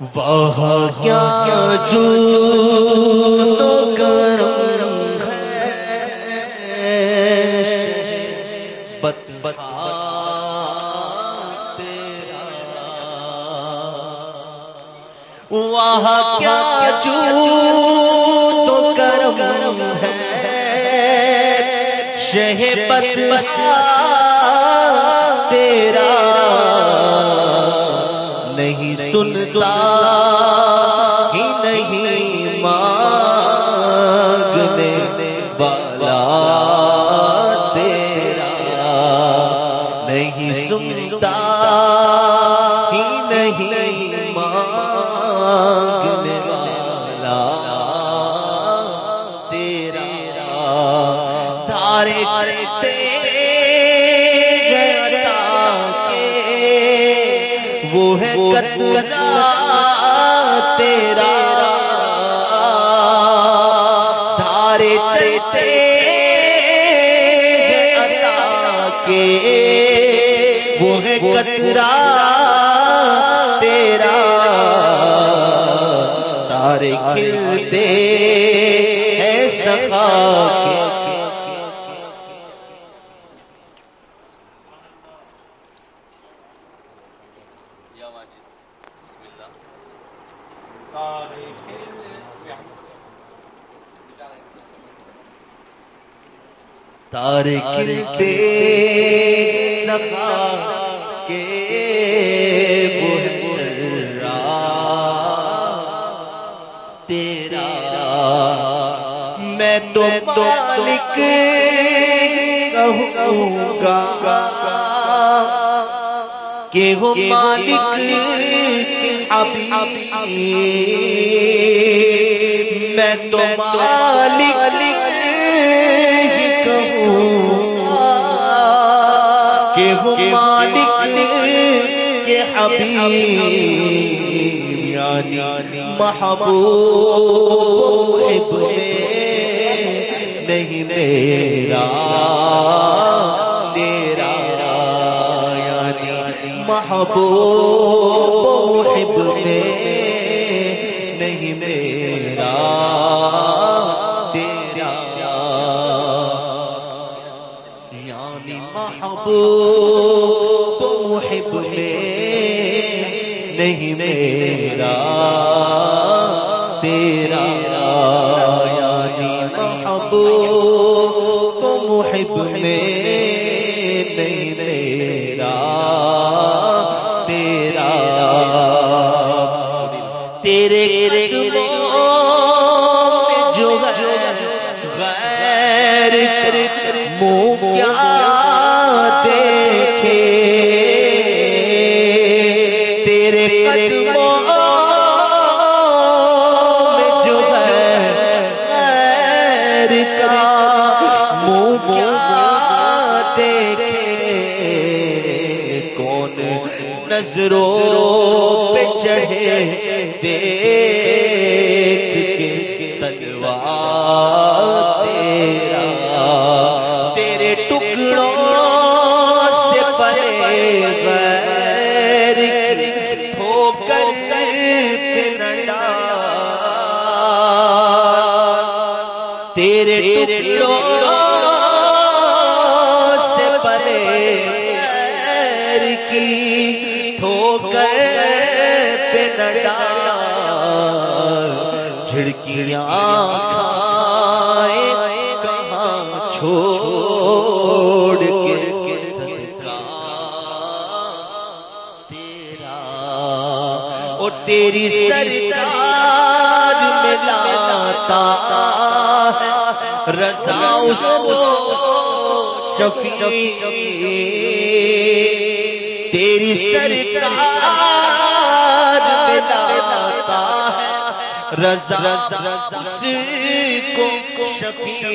واہ کیا جو تو کرم بت بتا واہ کیا جو تو کرم ہے شہ بت تیرا نہیں سنتا۔ ہے قطرہ تیرا دھارے چرچے کے۔ وہ ہے قطرہ تیرا تارے کھلتے یا واجد بسم اللہ۔ تارے کھلتے سخا کے تیرا۔ میں تو مالک کہوں گا۔ کہ ہو مالک ابھی میں تو مالک ہی کہوں۔ کہ ہو مالک کے حبیب یعنی محبوب میں نہیں میرا، تیرا محبوب محب میں نہیں میرا تیرا یعنی محبوب محب میں نہیں میرا۔ غیر منہ کیا دیکھے؟ تیرے قدموں میں جو ہے غیر کا منہ کیا دیکھے؟ کون نظروں پہ چڑھے؟ دیکھ تیرے ٹکڑوں سے پرے کی ٹھوکر پہ جھڑکیاں کھائے کہاں چھوڑ او تیری سرکار میں لاتا رضا اس کو شفیع تیری سرکار میں لاتا رضا اس کو شفیع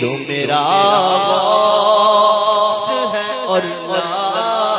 جو میرا غوث ہے اور لاڈلا